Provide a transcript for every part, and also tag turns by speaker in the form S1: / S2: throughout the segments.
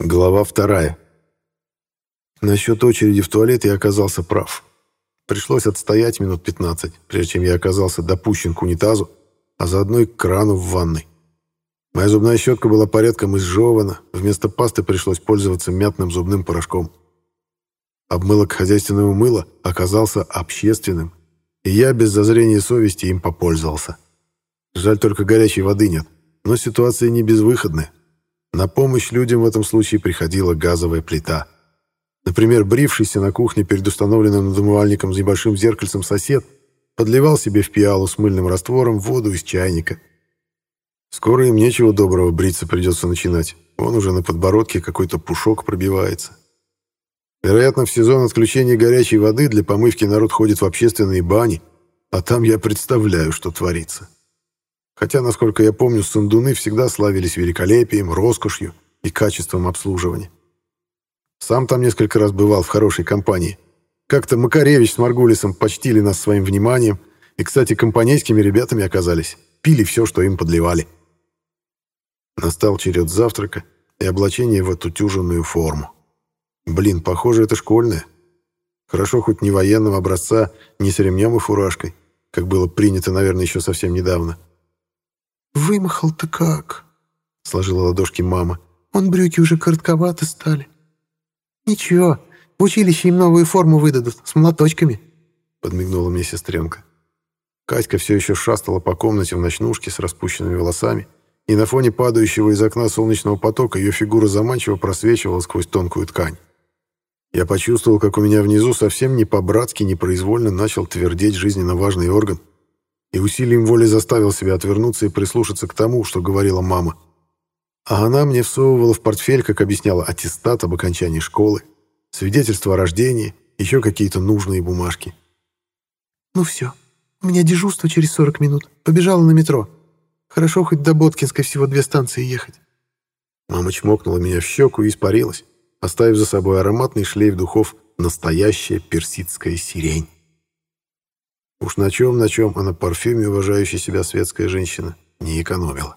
S1: Глава вторая. Насчет очереди в туалет я оказался прав. Пришлось отстоять минут 15, прежде чем я оказался допущен к унитазу, а заодно и к крану в ванной. Моя зубная щетка была порядком изжевана, вместо пасты пришлось пользоваться мятным зубным порошком. Обмылок хозяйственного мыла оказался общественным, и я без зазрения совести им попользовался. Жаль, только горячей воды нет, но ситуация не безвыходная. На помощь людям в этом случае приходила газовая плита. Например, брившийся на кухне перед установленным над умывальником с небольшим зеркальцем сосед подливал себе в пиалу с мыльным раствором воду из чайника. Скоро им нечего доброго бриться придется начинать. Он уже на подбородке какой-то пушок пробивается. Вероятно, в сезон отключения горячей воды для помывки народ ходит в общественные бани, а там я представляю, что творится. Хотя, насколько я помню, сандуны всегда славились великолепием, роскошью и качеством обслуживания. Сам там несколько раз бывал в хорошей компании. Как-то Макаревич с Маргулисом почтили нас своим вниманием, и, кстати, компанейскими ребятами оказались. Пили все, что им подливали. Настал черед завтрака и облачения в эту тюжинную форму. Блин, похоже, это школьная. Хорошо хоть не военного образца, не с ремнем и фуражкой, как было принято, наверное, еще совсем недавно.
S2: «Вымахал-то как?» — сложила ладошки мама. «Он брюки уже коротковаты стали». «Ничего, в училище им новую форму выдадут, с молоточками», — подмигнула мне сестренка.
S1: Катька все еще шастала по комнате в ночнушке с распущенными волосами, и на фоне падающего из окна солнечного потока ее фигура заманчиво просвечивала сквозь тонкую ткань. Я почувствовал, как у меня внизу совсем не по-братски, непроизвольно начал твердеть жизненно важный орган — и усилием воли заставил себя отвернуться и прислушаться к тому, что говорила мама. А она мне всовывала в портфель, как объясняла, аттестат об окончании школы, свидетельство о рождении, еще какие-то нужные бумажки.
S2: «Ну все, у меня дежурство через 40 минут. Побежала на метро. Хорошо, хоть до Боткинской всего две станции ехать».
S1: Мама чмокнула меня в щеку и испарилась, оставив за собой ароматный шлейф духов «Настоящая персидская сирень». Уж на чем, на чем, а на парфюме уважающая себя светская женщина не экономила.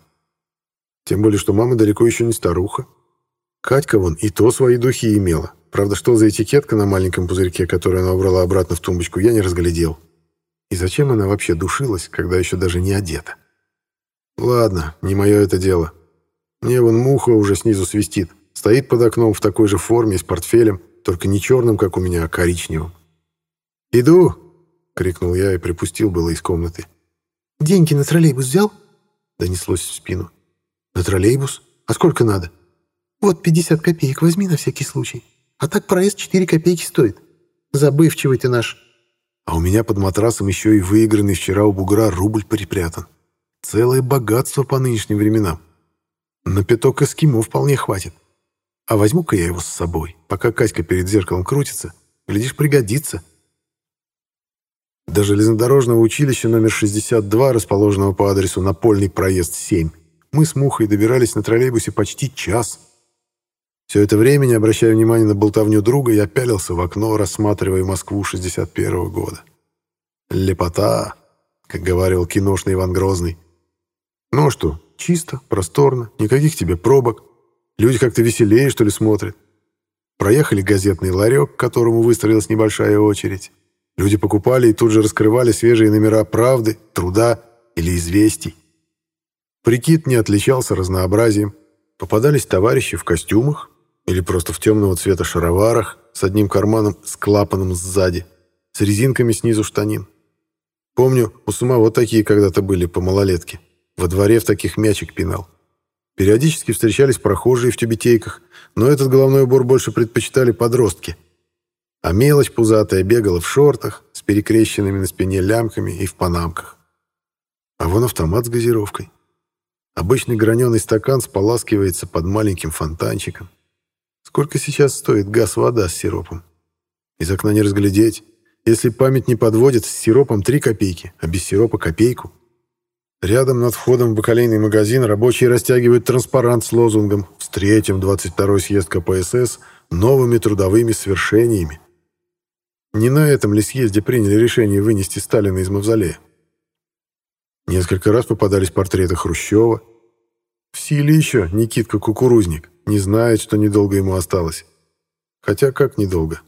S1: Тем более, что мама далеко еще не старуха. Катька вон и то свои духи имела. Правда, что за этикетка на маленьком пузырьке, которую она убрала обратно в тумбочку, я не разглядел. И зачем она вообще душилась, когда еще даже не одета? Ладно, не мое это дело. Мне вон муха уже снизу свистит. Стоит под окном в такой же форме, с портфелем, только не черным, как у меня, а коричневым. «Иду!» Крикнул я и припустил было из комнаты.
S2: «Деньги на троллейбус взял?»
S1: донеслось в спину. «На троллейбус? А сколько надо?»
S2: «Вот 50 копеек возьми на всякий случай. А так проезд 4 копейки стоит. Забывчивый ты наш».
S1: А у меня под матрасом еще и выигранный вчера у бугра рубль припрятан. Целое богатство по нынешним временам. На пяток эскимо вполне хватит. А возьму-ка я его с собой, пока Катька перед зеркалом крутится. Глядишь, пригодится. До железнодорожного училища номер 62, расположенного по адресу Напольный проезд 7, мы с Мухой добирались на троллейбусе почти час. Все это время, не обращая внимания на болтовню друга, я пялился в окно, рассматривая Москву 61 -го года. Лепота, как говорил киношный Иван Грозный. Ну а что, чисто, просторно, никаких тебе пробок. Люди как-то веселее, что ли, смотрят. Проехали газетный ларек, к которому выстроилась небольшая очередь. Люди покупали и тут же раскрывали свежие номера «Правды», «Труда» или «Известий». Прикид не отличался разнообразием. Попадались товарищи в костюмах или просто в темного цвета шароварах с одним карманом с клапаном сзади, с резинками снизу штанин. Помню, у самого такие когда-то были по малолетке. Во дворе в таких мячик пинал. Периодически встречались прохожие в тюбетейках, но этот головной убор больше предпочитали подростки – а мелочь пузатая бегала в шортах с перекрещенными на спине лямками и в панамках. А вон автомат с газировкой. Обычный граненый стакан споласкивается под маленьким фонтанчиком. Сколько сейчас стоит газ-вода с сиропом? Из окна не разглядеть. Если память не подводит, с сиропом 3 копейки, а без сиропа копейку. Рядом над входом в бакалейный магазин рабочие растягивают транспарант с лозунгом «Встретим 22-й съезд КПСС новыми трудовыми свершениями». Не на этом ли съезде приняли решение вынести Сталина из мавзолея? Несколько раз попадались портреты Хрущева. В силе еще Никитка Кукурузник, не знает, что недолго ему осталось. Хотя как недолго?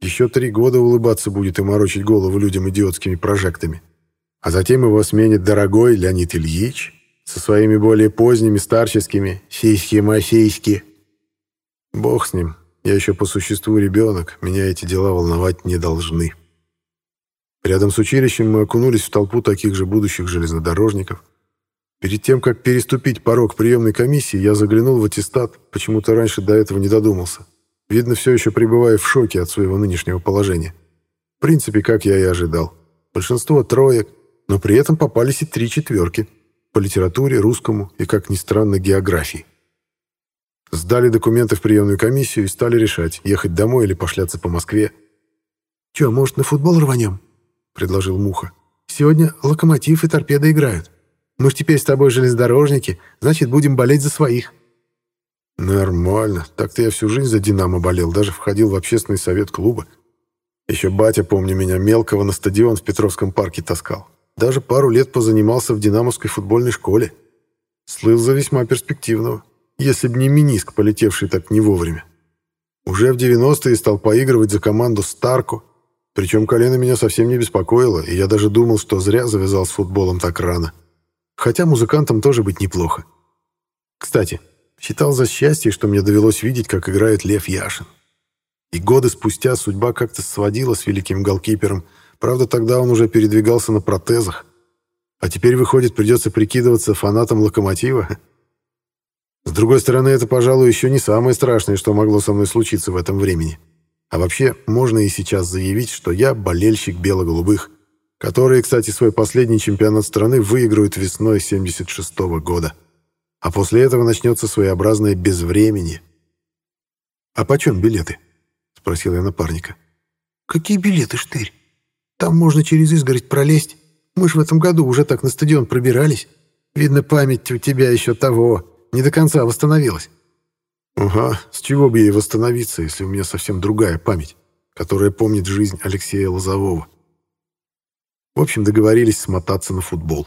S1: Еще три года улыбаться будет и морочить голову людям идиотскими прожектами. А затем его сменит дорогой Леонид Ильич со своими более поздними старческими «сиськи-масиськи». Бог с ним, я еще по существу ребенок, меня эти дела волновать не должны. Рядом с училищем мы окунулись в толпу таких же будущих железнодорожников. Перед тем, как переступить порог приемной комиссии, я заглянул в аттестат, почему-то раньше до этого не додумался. Видно, все еще пребывая в шоке от своего нынешнего положения. В принципе, как я и ожидал. Большинство троек, но при этом попались и три четверки. По литературе, русскому и, как ни странно, географии. Сдали документы в приемную комиссию и стали решать, ехать домой или пошляться по Москве.
S2: «Че, может, на футбол рванем?» — предложил Муха. «Сегодня локомотив и торпеда играют. Мы ж теперь с тобой железнодорожники, значит, будем болеть за своих».
S1: «Нормально. Так-то я всю жизнь за «Динамо» болел, даже входил в общественный совет клуба. Еще батя, помню, меня мелкого на стадион в Петровском парке таскал. Даже пару лет позанимался в «Динамовской» футбольной школе. Слыл за весьма перспективного, если б не миниск, полетевший так не вовремя. Уже в 90-е стал поигрывать за команду «Старку», причем колено меня совсем не беспокоило, и я даже думал, что зря завязал с футболом так рано. Хотя музыкантом тоже быть неплохо. Кстати, Считал за счастье, что мне довелось видеть, как играет Лев Яшин. И годы спустя судьба как-то сводила с великим голкипером. Правда, тогда он уже передвигался на протезах. А теперь, выходит, придется прикидываться фанатом «Локомотива». С другой стороны, это, пожалуй, еще не самое страшное, что могло со мной случиться в этом времени. А вообще, можно и сейчас заявить, что я болельщик бело-голубых, которые, кстати, свой последний чемпионат страны выиграют весной 76 -го года. А после этого начнется своеобразное безвременье. «А почем билеты?» — спросил я напарника.
S2: «Какие билеты, штырь? Там можно через изгородь пролезть. Мы ж в этом году уже так на стадион пробирались. Видно, память у тебя еще того, не до конца восстановилась».
S1: «Ага, с чего бы ей восстановиться, если у меня совсем другая память, которая помнит жизнь Алексея Лозового?» В общем, договорились смотаться на футбол.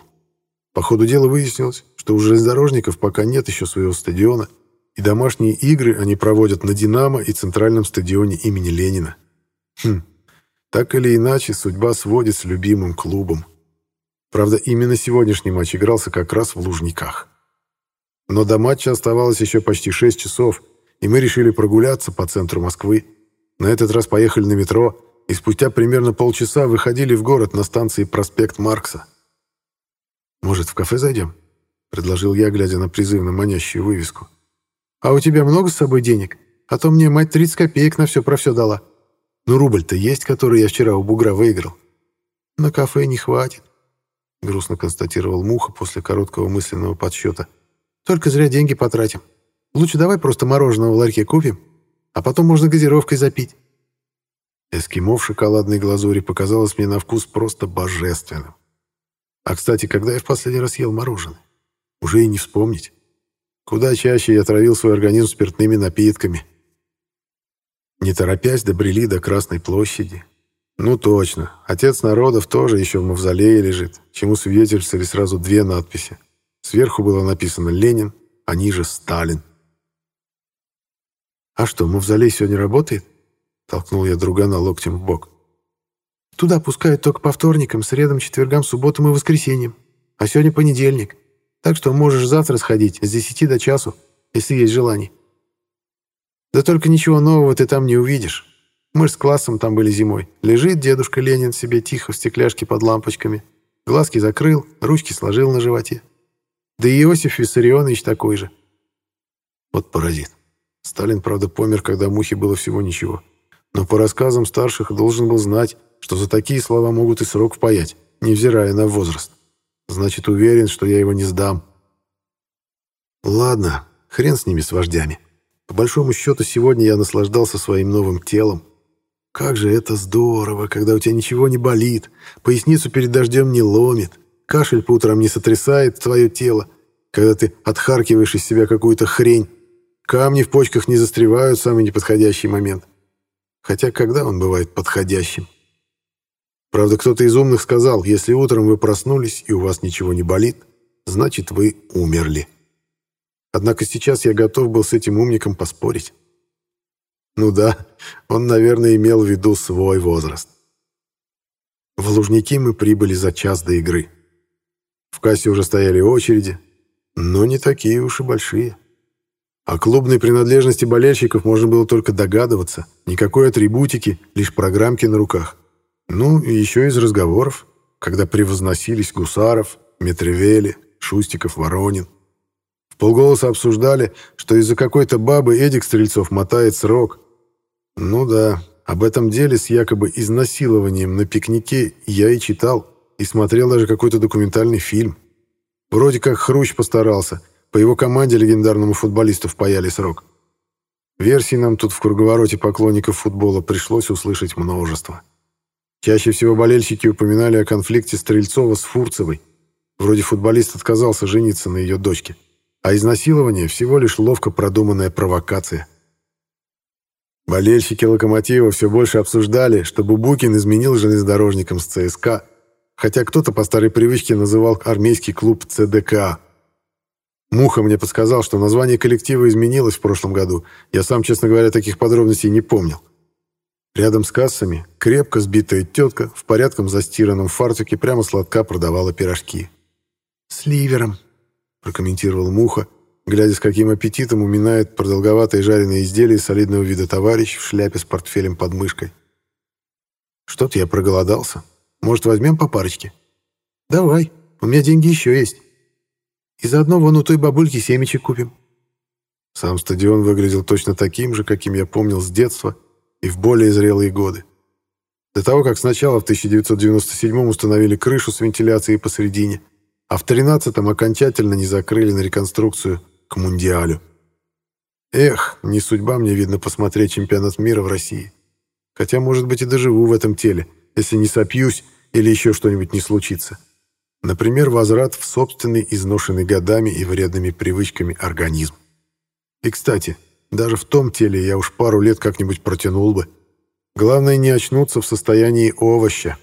S1: По ходу дела выяснилось, что у железнодорожников пока нет еще своего стадиона, и домашние игры они проводят на «Динамо» и центральном стадионе имени Ленина. Хм, так или иначе, судьба сводит с любимым клубом. Правда, именно сегодняшний матч игрался как раз в Лужниках. Но до матча оставалось еще почти 6 часов, и мы решили прогуляться по центру Москвы. На этот раз поехали на метро, и спустя примерно полчаса выходили в город на станции проспект Маркса. «Может, в кафе зайдем?» — предложил я, глядя на призывно манящую вывеску.
S2: «А у тебя много с собой денег? А то мне мать 30 копеек на все про все дала».
S1: «Ну, рубль-то есть, который я вчера у бугра выиграл».
S2: «На кафе не хватит», —
S1: грустно констатировал Муха после короткого мысленного подсчета.
S2: «Только зря деньги потратим. Лучше давай просто мороженого в ларьке купим, а потом можно газировкой запить».
S1: Эскимо в шоколадной глазури показалось мне на вкус просто божественным. А, кстати, когда я в последний раз ел мороженое? Уже и не вспомнить. Куда чаще я травил свой организм спиртными напитками. Не торопясь, добрели до Красной площади. Ну точно, отец народов тоже еще в мавзолее лежит, чему свидетельствовали сразу две надписи. Сверху было написано «Ленин», а ниже «Сталин».
S2: «А что, мавзолей сегодня работает?» Толкнул я другана локтем в бок. Туда пускают только по вторникам, средам, четвергам, субботам и воскресеньям. А сегодня понедельник. Так что можешь завтра сходить с десяти до часу, если есть желание. Да только ничего нового ты там не увидишь. Мы с классом там были зимой. Лежит дедушка Ленин себе тихо в стекляшке под лампочками. Глазки закрыл, ручки сложил на животе. Да и Иосиф Виссарионович такой же.
S1: Вот паразит. Сталин, правда, помер, когда мухе было всего ничего. Но по рассказам старших должен был знать, что за такие слова могут и срок впаять, невзирая на возраст. Значит, уверен, что я его не сдам. Ладно, хрен с ними, с вождями. По большому счету, сегодня я наслаждался своим новым телом. Как же это здорово, когда у тебя ничего не болит, поясницу перед дождем не ломит, кашель по утрам не сотрясает твое тело, когда ты отхаркиваешь из себя какую-то хрень, камни в почках не застревают в самый неподходящий момент. Хотя когда он бывает подходящим? Правда, кто-то из умных сказал, если утром вы проснулись и у вас ничего не болит, значит, вы умерли. Однако сейчас я готов был с этим умником поспорить. Ну да, он, наверное, имел в виду свой возраст. В Лужники мы прибыли за час до игры. В кассе уже стояли очереди, но не такие уж и большие. О клубной принадлежности болельщиков можно было только догадываться. Никакой атрибутики, лишь программки на руках. Ну, и еще из разговоров, когда превозносились Гусаров, Метревели, Шустиков, Воронин. В полголоса обсуждали, что из-за какой-то бабы Эдик Стрельцов мотает срок. Ну да, об этом деле с якобы изнасилованием на пикнике я и читал, и смотрел даже какой-то документальный фильм. Вроде как Хрущ постарался, по его команде легендарному футболисту впаяли срок. Версий нам тут в круговороте поклонников футбола пришлось услышать множество. Чаще всего болельщики упоминали о конфликте Стрельцова с Фурцевой. Вроде футболист отказался жениться на ее дочке. А изнасилование всего лишь ловко продуманная провокация – Болельщики «Локомотива» все больше обсуждали, что Бубукин изменил железнодорожникам с ЦСКА, хотя кто-то по старой привычке называл армейский клуб ЦДК. Муха мне подсказал, что название коллектива изменилось в прошлом году. Я сам, честно говоря, таких подробностей не помнил. Рядом с кассами крепко сбитая тетка в порядком застиранном фартуке прямо сладка продавала пирожки.
S2: «С ливером», — прокомментировал Муха, глядя с каким аппетитом уминает продолговатые жареные изделия солидного вида товарищ в шляпе с портфелем под мышкой. «Что-то я проголодался. Может, возьмем по парочке?» «Давай, у меня деньги еще есть. И заодно вон у той бабульки семечек купим».
S1: Сам стадион выглядел точно таким же, каким я помнил с детства и в более зрелые годы. До того, как сначала в 1997 установили крышу с вентиляцией посередине, а в 13-м окончательно не закрыли на реконструкцию – к Мундиалю. Эх, не судьба мне, видно, посмотреть чемпионат мира в России. Хотя, может быть, и доживу в этом теле, если не сопьюсь или еще что-нибудь не случится. Например, возврат в собственный, изношенный годами и вредными привычками организм. И, кстати, даже в том теле я уж пару лет как-нибудь протянул бы. Главное, не очнуться в состоянии овоща.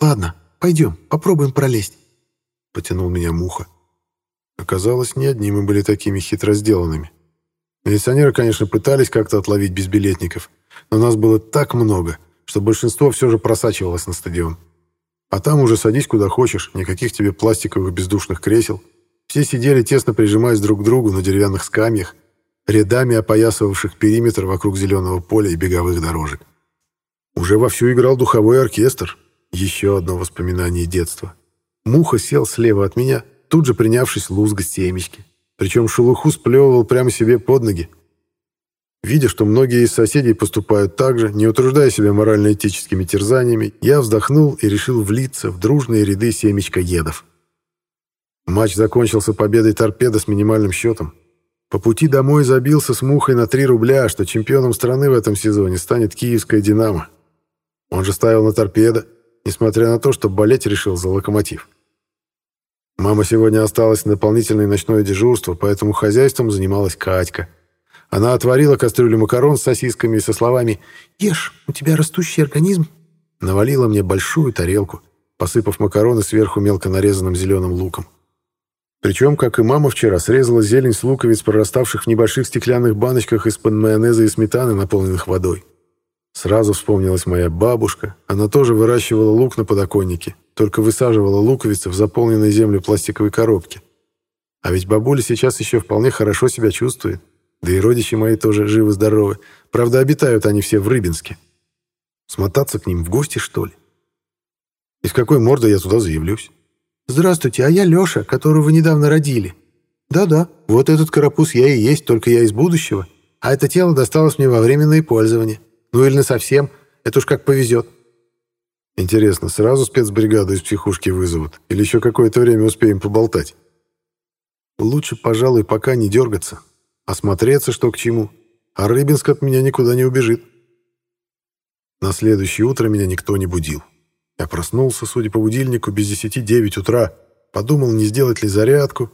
S2: «Ладно, пойдем, попробуем пролезть», — потянул меня Муха.
S1: Оказалось, не одни мы были такими хитро сделанными. Милиционеры, конечно, пытались как-то отловить безбилетников, но нас было так много, что большинство все же просачивалось на стадион. А там уже садись куда хочешь, никаких тебе пластиковых бездушных кресел. Все сидели тесно прижимаясь друг к другу на деревянных скамьях, рядами опоясывавших периметр вокруг зеленого поля и беговых дорожек. Уже вовсю играл духовой оркестр. Еще одно воспоминание детства. Муха сел слева от меня, тут же принявшись лузгать семечки. Причем шелуху сплевывал прямо себе под ноги. Видя, что многие из соседей поступают так же, не утруждая себя морально-этическими терзаниями, я вздохнул и решил влиться в дружные ряды семечкоедов. Матч закончился победой торпеда с минимальным счетом. По пути домой забился с мухой на 3 рубля, что чемпионом страны в этом сезоне станет киевская «Динамо». Он же ставил на торпеда, несмотря на то, что болеть решил за «Локомотив». Мама сегодня осталась на дополнительное ночное дежурство, поэтому хозяйством занималась Катька. Она отварила кастрюлю макарон с сосисками и со словами
S2: «Ешь, у тебя растущий организм».
S1: Навалила мне большую тарелку, посыпав макароны сверху мелко нарезанным зеленым луком. Причем, как и мама вчера, срезала зелень с луковиц, прораставших в небольших стеклянных баночках из-под майонеза и сметаны, наполненных водой. Сразу вспомнилась моя бабушка. Она тоже выращивала лук на подоконнике, только высаживала луковицы в заполненной землю пластиковой коробке. А ведь бабуля сейчас еще вполне хорошо себя чувствует. Да и родичи мои тоже живы-здоровы. Правда, обитают они все в Рыбинске. Смотаться к ним в гости, что ли? И с какой мордой я туда заявлюсь?
S2: «Здравствуйте, а я Леша, которого вы недавно родили». «Да-да, вот этот карапуз я и есть, только я из будущего. А это тело досталось мне во временное пользование». Ну или на совсем. Это уж как повезет.
S1: Интересно, сразу спецбригаду из психушки вызовут? Или еще какое-то время успеем поболтать? Лучше, пожалуй, пока не дергаться. Осмотреться, что к чему. А Рыбинск от меня никуда не убежит. На следующее утро меня никто не будил. Я проснулся, судя по будильнику, без десяти девять утра. Подумал, не сделать ли зарядку.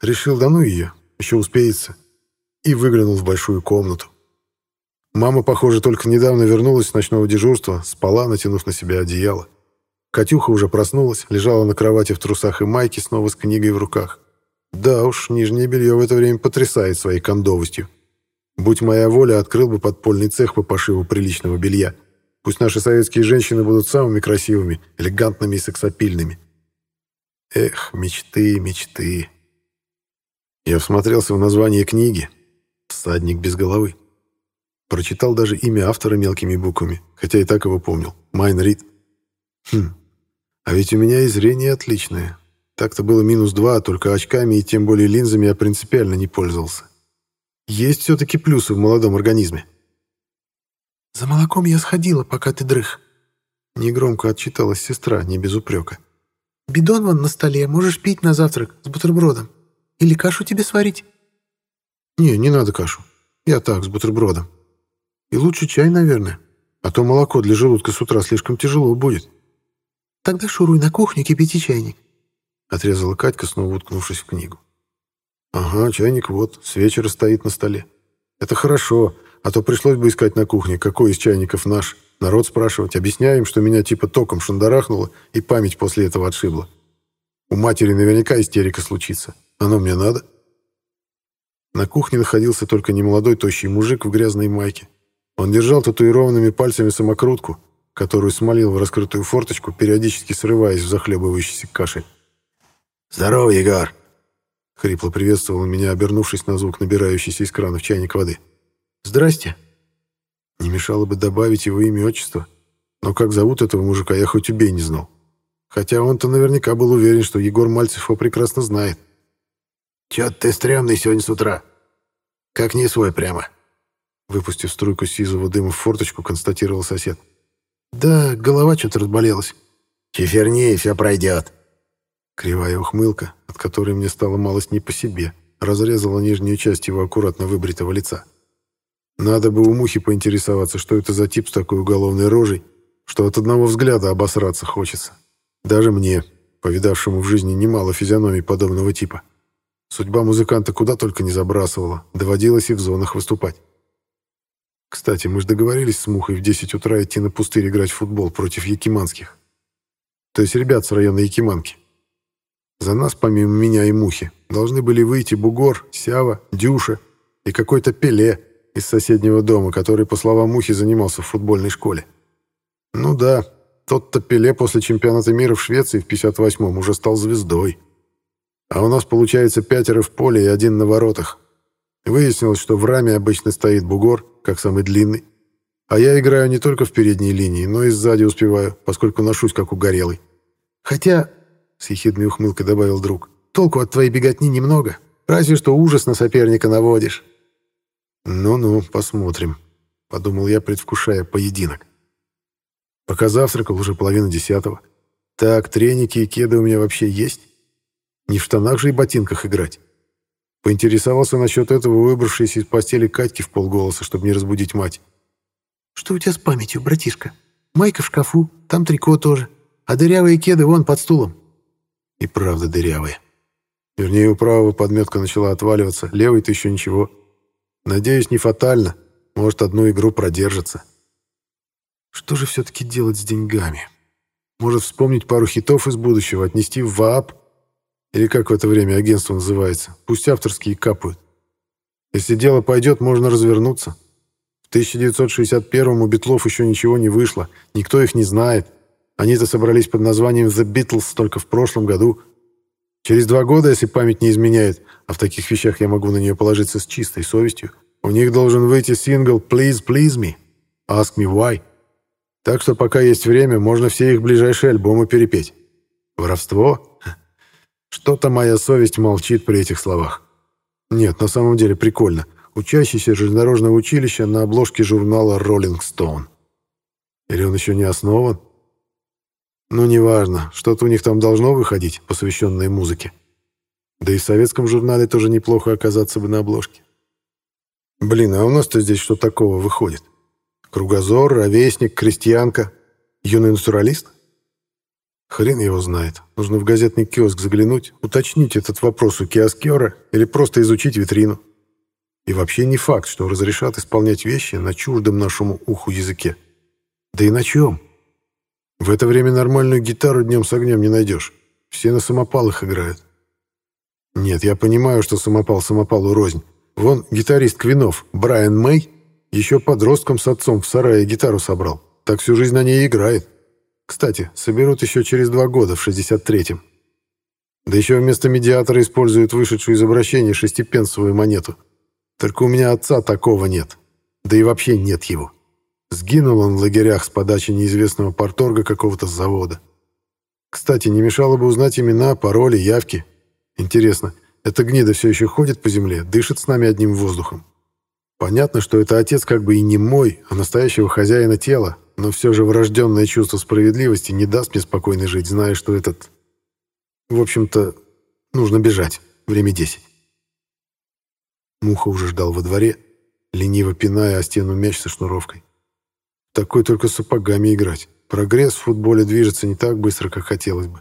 S1: Решил, да ну ее, еще успеется. И выглянул в большую комнату. Мама, похоже, только недавно вернулась с ночного дежурства, спала, натянув на себя одеяло. Катюха уже проснулась, лежала на кровати в трусах и майке, снова с книгой в руках. Да уж, нижнее белье в это время потрясает своей кондовостью. Будь моя воля, открыл бы подпольный цех по пошиву приличного белья. Пусть наши советские женщины будут самыми красивыми, элегантными и сексапильными. Эх, мечты, мечты. Я всмотрелся в название книги «Всадник без головы». Прочитал даже имя автора мелкими буквами, хотя и так его помнил. Майн Рид. Хм, а ведь у меня и зрение отличное. Так-то было минус два, только очками и тем более линзами я принципиально не пользовался. Есть все-таки плюсы в молодом организме.
S2: «За молоком я сходила, пока ты дрых», —
S1: негромко отчиталась сестра, не без упрека.
S2: «Бидон вон на столе, можешь пить на завтрак с бутербродом. Или кашу тебе сварить?»
S1: «Не, не надо кашу. Я так, с бутербродом. И лучше чай, наверное, а то молоко для желудка с утра слишком тяжело будет».
S2: «Тогда шуруй на кухню, кипяти чайник», —
S1: отрезала Катька, снова уткнувшись в книгу. «Ага, чайник вот, с вечера стоит на столе. Это хорошо, а то пришлось бы искать на кухне, какой из чайников наш. Народ спрашивать, объясняем, что меня типа током шандарахнуло и память после этого отшибла. У матери наверняка истерика случится. Оно мне надо?» На кухне находился только немолодой тощий мужик в грязной майке. Он держал татуированными пальцами самокрутку — которую смолил в раскрытую форточку, периодически срываясь в захлебывающийся кашель.
S3: «Здорово, Егор!»
S1: Хрипло приветствовал меня, обернувшись на звук набирающийся из крана в чайник воды.
S2: «Здрасте!»
S1: Не мешало бы добавить его имя и отчество, но как зовут этого мужика, я хоть убей не знал. Хотя он-то наверняка был уверен, что Егор Мальцев его прекрасно знает.
S3: «Чё ты стрёмный сегодня с утра? Как не свой прямо!»
S1: Выпустив струйку сизого дыма в форточку, констатировал сосед.
S2: «Да, голова что-то разболелась».
S3: «Чеферни, все пройдет».
S1: Кривая ухмылка, от которой мне стало малость не по себе, разрезала нижнюю часть его аккуратно выбритого лица. Надо бы у Мухи поинтересоваться, что это за тип с такой уголовной рожей, что от одного взгляда обосраться хочется. Даже мне, повидавшему в жизни немало физиономий подобного типа. Судьба музыканта куда только не забрасывала, доводилось и в зонах выступать. Кстати, мы же договорились с Мухой в 10 утра идти на пустырь играть в футбол против якиманских. То есть ребят с района Якиманки. За нас, помимо меня и Мухи, должны были выйти Бугор, Сява, Дюша и какой-то Пеле из соседнего дома, который, по словам Мухи, занимался в футбольной школе. Ну да, тот-то Пеле после чемпионата мира в Швеции в 58-м уже стал звездой. А у нас, получается, пятеро в поле и один на воротах. Выяснилось, что в раме обычно стоит бугор, как самый длинный. А я играю не только в передней линии, но и сзади успеваю, поскольку ношусь как угорелый.
S2: Хотя, с ехидной ухмылкой добавил друг, толку от твоей беготни немного. Разве что ужас на соперника наводишь.
S1: Ну-ну, посмотрим, подумал я, предвкушая поединок. Пока завтракал, уже половина десятого. Так, треники и кеды у меня вообще есть? Не в штанах же и ботинках играть. Поинтересовался насчет этого выбравшийся из постели Катьки в полголоса, чтобы не разбудить мать.
S2: «Что у тебя с памятью, братишка? Майка в шкафу, там трико тоже, а дырявые кеды вон под стулом».
S1: И правда дырявые. Вернее, у правого подметка начала отваливаться, левый-то еще ничего. Надеюсь, не фатально. Может, одну игру продержится. Что же все-таки делать с деньгами? Может, вспомнить пару хитов из будущего, отнести в ВААП или как в это время агентство называется. Пусть авторские капают. Если дело пойдет, можно развернуться. В 1961-м у Битлов еще ничего не вышло. Никто их не знает. Они-то собрались под названием The Beatles только в прошлом году. Через два года, если память не изменяет, а в таких вещах я могу на нее положиться с чистой совестью, у них должен выйти сингл «Please, please me», «Ask me why». Так что пока есть время, можно все их ближайшие альбомы перепеть. Воровство? Что-то моя совесть молчит при этих словах. Нет, на самом деле прикольно. Учащийся железнодорожного училища на обложке журнала «Роллинг Стоун». Или он еще не основан? Ну, неважно, что-то у них там должно выходить, посвященное музыке. Да и в советском журнале тоже неплохо оказаться бы на обложке. Блин, а у нас-то здесь что такого выходит? Кругозор, ровесник, крестьянка, юный натуралист? Хрен его знает. Нужно в газетный киоск заглянуть, уточнить этот вопрос у киоскера или просто изучить витрину. И вообще не факт, что разрешат исполнять вещи на чуждом нашему уху языке. Да и на чем? В это время нормальную гитару днем с огнем не найдешь. Все на самопалах играют. Нет, я понимаю, что самопал самопалу рознь. Вон гитарист Квинов, Брайан Мэй, еще подростком с отцом в сарае гитару собрал. Так всю жизнь на ней играет. Кстати, соберут еще через два года, в 63-м. Да еще вместо медиатора используют вышедшую из обращения шестипенсовую монету. Только у меня отца такого нет. Да и вообще нет его. Сгинул он в лагерях с подачи неизвестного порторга какого-то завода. Кстати, не мешало бы узнать имена, пароли, явки. Интересно, эта гнида все еще ходит по земле, дышит с нами одним воздухом? Понятно, что это отец как бы и не мой, а настоящего хозяина тела, но все же врожденное чувство справедливости не даст мне спокойно жить, зная, что этот... В общем-то, нужно бежать. Время десять. Муха уже ждал во дворе, лениво пиная о стену мяч со шнуровкой. Такой только сапогами играть. Прогресс в футболе движется не так быстро, как хотелось бы.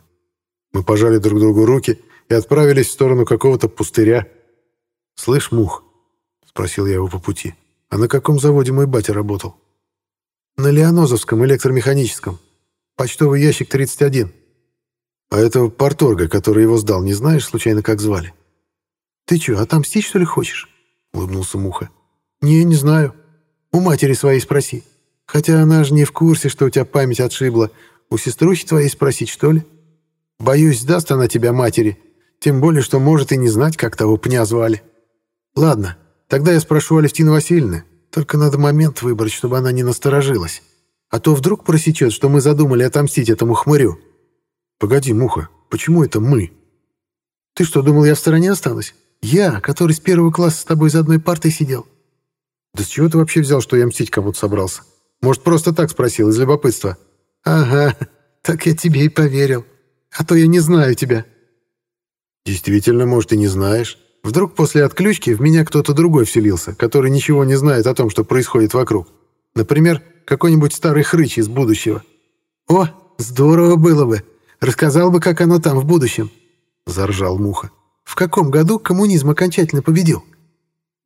S1: Мы пожали друг другу руки и отправились в сторону какого-то пустыря. «Слышь, Мух?» — спросил я его по пути. «А на каком заводе мой батя работал?» «На Леонозовском электромеханическом. Почтовый ящик 31». «А этого порторга, который его сдал, не знаешь, случайно, как звали?» «Ты что, отомстить, что ли, хочешь?» — улыбнулся Муха. «Не, не знаю. У матери своей спроси. Хотя она же не в курсе, что у тебя память отшибла. У сеструхи твоей спросить, что ли? Боюсь, сдаст она тебя матери. Тем более, что может и не знать, как того пня звали. Ладно, тогда я спрошу Алевтины Васильевны. Только надо момент выбрать, чтобы она не насторожилась. А то вдруг просечет, что мы задумали отомстить этому хмырю. Погоди, Муха, почему это мы? Ты что, думал, я в стороне останусь? Я, который с первого класса с тобой за одной партой сидел. Да с чего ты вообще взял, что я мстить кому-то собрался? Может, просто так спросил, из любопытства? Ага, так я тебе и поверил. А то я не знаю тебя. Действительно, может, и не знаешь. Вдруг после отключки в меня кто-то другой вселился, который ничего не знает о том, что происходит вокруг. Например, какой-нибудь старый хрыч из будущего. О, здорово было бы. Рассказал бы, как оно там в будущем. Заржал Муха. В каком году коммунизм окончательно победил?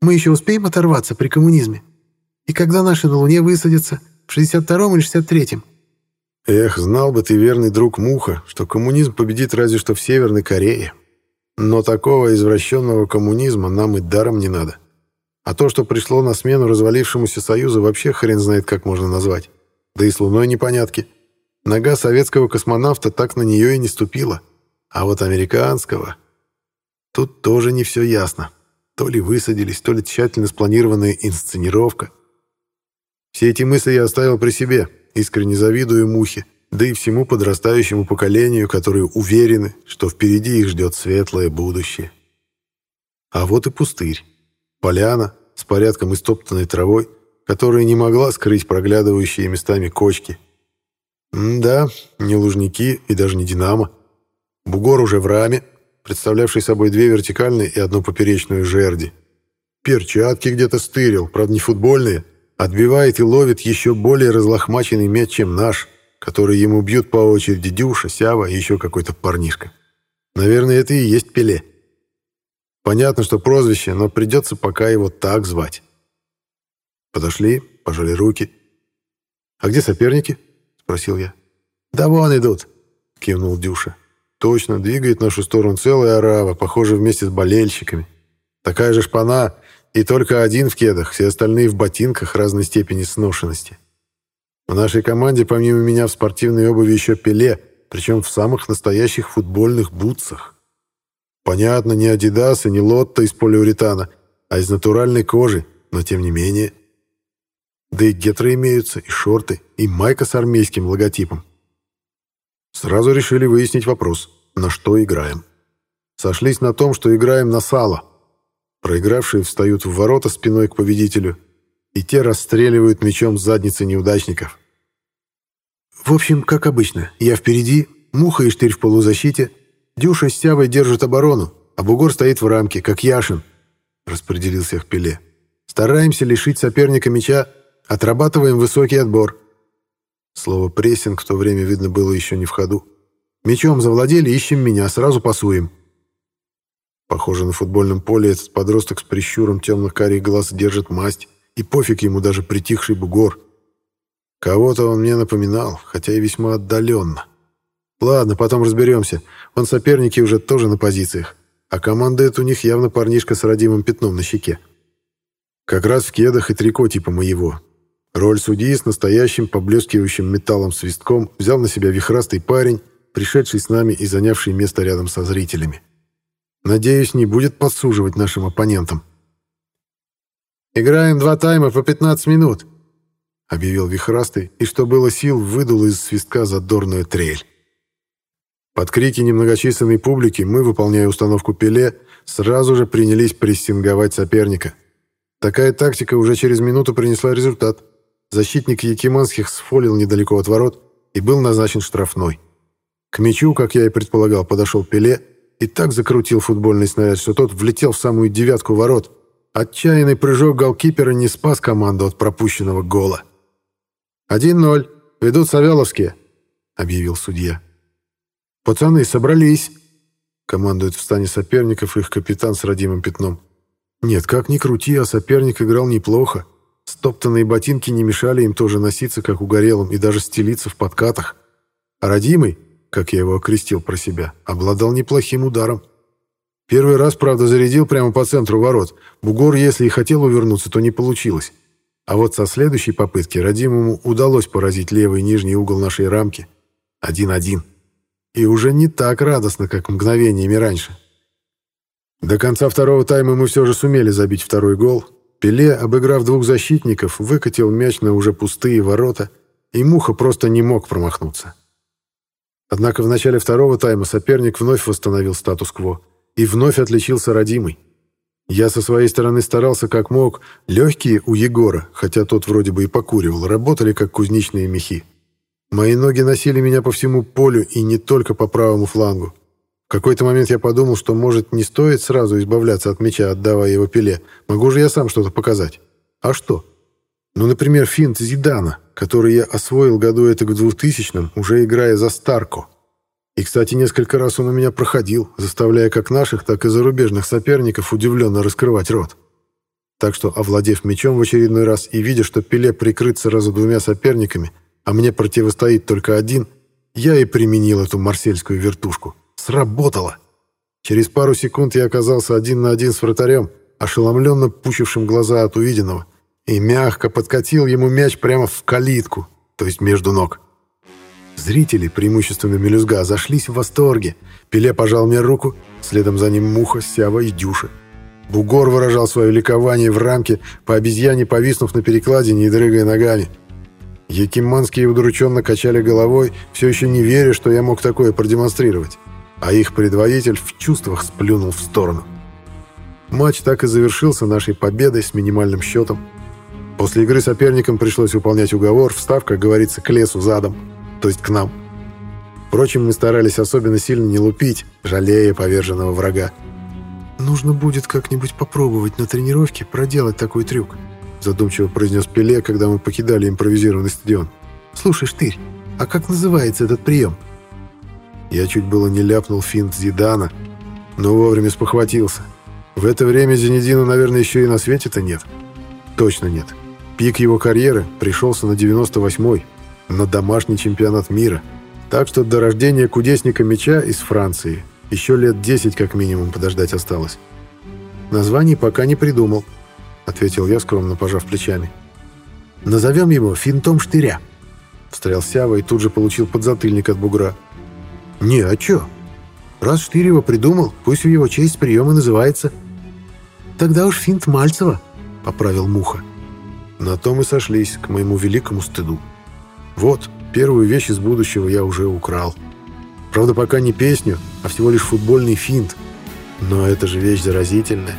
S1: Мы еще успеем оторваться при коммунизме? И когда наши на Луне высадятся? В 62-м или 63-м? Эх, знал бы ты, верный друг Муха, что коммунизм победит разве что в Северной Корее. Но такого извращенного коммунизма нам и даром не надо. А то, что пришло на смену развалившемуся Союзу, вообще хрен знает, как можно назвать. Да и с Луной непонятки. Нога советского космонавта так на нее и не ступила. А вот американского... Тут тоже не все ясно. То ли высадились, то ли тщательно спланированная инсценировка — все эти мысли я оставил при себе, искренне завидую Мухе, да и всему подрастающему поколению, которые уверены, что впереди их ждет светлое будущее. А вот и пустырь. Поляна с порядком истоптанной травой, которая не могла скрыть проглядывающие местами кочки. М да, не лужники и даже не динамо. Бугор уже в раме, представлявший собой две вертикальные и одну поперечную жерди. Перчатки где-то стырил, правда не футбольные, Отбивает и ловит еще более разлохмаченный мяч, чем наш, который ему бьют по очереди Дюша, Сява и еще какой-то парнишка. Наверное, это и есть Пеле. Понятно, что прозвище, но придется пока его так звать. Подошли, пожали руки. «А где соперники?» — спросил я. «Да вон идут», — кивнул Дюша. «Точно, двигает нашу сторону целая арава, похоже, вместе с болельщиками. Такая же шпана, и только один в кедах, все остальные в ботинках разной степени сношенности. В нашей команде помимо меня в спортивной обуви еще Пеле, причем в самых настоящих футбольных бутсах. Понятно, не Адидас и не Лотто из полиуретана, а из натуральной кожи, но тем не менее. Да и гетры имеются, и шорты, и майка с армейским логотипом. Сразу решили выяснить вопрос, на что играем. Сошлись на том, что играем на сало — Проигравшие встают в ворота спиной к победителю, и те расстреливают мечом задницы неудачников. В общем, как обычно, я впереди, Муха и Штырь в полузащите, Дюша с Сявой держат оборону, а Бугор стоит в рамке, как Яшин, распределился в Пеле. Стараемся лишить соперника мяча, отрабатываем высокий отбор. Слово «прессинг» в то время, видно, было еще не в ходу. Мячом завладели, ищем меня, сразу пасуем. Похоже, на футбольном поле этот подросток с прищуром темных карих глаз держит масть, и пофиг ему даже притихший бугор. Кого-то он мне напоминал, хотя и весьма отдаленно. Ладно, потом разберемся. Он соперники уже тоже на позициях. а командует у них явно парнишка с родимым пятном на щеке. Как раз в кедах и трико типа моего. Роль судьи с настоящим поблескивающим металлом свистком взял на себя вихрастый парень, пришедший с нами и занявший место рядом со зрителями. Надеюсь, не будет подсуживать нашим оппонентам. «Играем два тайма по 15 минут», — объявил Вихрастый, и, что было сил, выдул из свистка задорную трель. Под крики немногочисленной публики мы, выполняя установку пиле, сразу же принялись прессинговать соперника. Такая тактика уже через минуту принесла результат. Защитник Якиманских сфолил недалеко от ворот и был назначен штрафной. К мячу, как я и предполагал, подошел Пеле и так закрутил футбольный снаряд, что тот влетел в самую девятку ворот. Отчаянный прыжок голкипера не спас команду от пропущенного гола. «Один-ноль. Ведут Савеловские», — объявил судья. «Пацаны, собрались!» — командует в стане соперников их капитан с родимым пятном. Нет, как ни крути, а соперник играл неплохо. Стоптанные ботинки не мешали им тоже носиться, как угорелым, и даже стелиться в подкатах. А родимый, как я его окрестил про себя, обладал неплохим ударом. Первый раз, правда, зарядил прямо по центру ворот. Бугор, если и хотел увернуться, то не получилось. А вот со следующей попытки родимому удалось поразить левый нижний угол нашей рамки. Один-один. И уже не так радостно, как мгновениями раньше. До конца второго тайма мы все же сумели забить второй гол. Пеле, обыграв двух защитников, выкатил мяч на уже пустые ворота, и Муха просто не мог промахнуться. Однако в начале второго тайма соперник вновь восстановил статус-кво и вновь отличился родимый. Я со своей стороны старался как мог. Легкие у Егора, хотя тот вроде бы и покуривал, работали как кузнечные мехи. Мои ноги носили меня по всему полю и не только по правому флангу. В какой-то момент я подумал, что, может, не стоит сразу избавляться от мяча, отдавая его пиле. Могу же я сам что-то показать. А что? Ну, например, финт Зидана, который я освоил году это к 2000-м, уже играя за Старко. И, кстати, несколько раз он у меня проходил, заставляя как наших, так и зарубежных соперников удивленно раскрывать рот. Так что, овладев мячом в очередной раз и видя, что Пеле прикрыт сразу двумя соперниками, а мне противостоит только один, я и применил эту марсельскую вертушку. Сработало. Через пару секунд я оказался один на один с вратарем, ошеломленно пучившим глаза от увиденного, и мягко подкатил ему мяч прямо в калитку, то есть между ног. Зрители, преимущественно мелюзга, зашлись в восторге. Пеле пожал мне руку, следом за ним Муха, Сява и Дюша. Бугор выражал свое ликование в рамке, по обезьяне повиснув на перекладине и дрыгая ногами. Якиманские удрученно качали головой, все еще не веря, что я мог такое продемонстрировать а их предводитель в чувствах сплюнул в сторону. Матч так и завершился нашей победой с минимальным счетом. После игры соперникам пришлось выполнять уговор, встав, как говорится, к лесу задом, то есть к нам. Впрочем, мы старались особенно сильно не лупить, жалея поверженного врага. «Нужно будет как-нибудь попробовать на тренировке проделать такой трюк», задумчиво произнес Пеле, когда мы покидали импровизированный стадион. «Слушай, Штырь, а как называется этот прием?» Я чуть было не ляпнул финт Зидана, но вовремя спохватился. В это время Зенедина, наверное, еще и на свете-то нет. Точно нет. Пик его карьеры пришелся на 98-й, на домашний чемпионат мира. Так что до рождения кудесника меча из Франции еще лет 10 как минимум подождать осталось. Название пока не придумал, ответил я, скромно пожав плечами. Назовем его финтом штыря. Встрял Сява и тут же получил подзатыльник от бугра. «Не, а чё? Раз Штырева придумал, пусть в его честь прием и называется». «Тогда уж финт Мальцева», — поправил Муха. На том и сошлись, к моему великому стыду. Вот, первую вещь из будущего я уже украл. Правда, пока не песню, а всего лишь футбольный финт. Но это же вещь заразительная.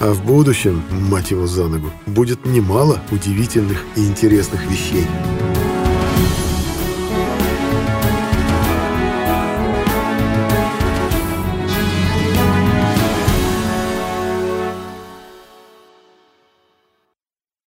S1: А в будущем, мать его за ногу, будет немало удивительных и интересных вещей.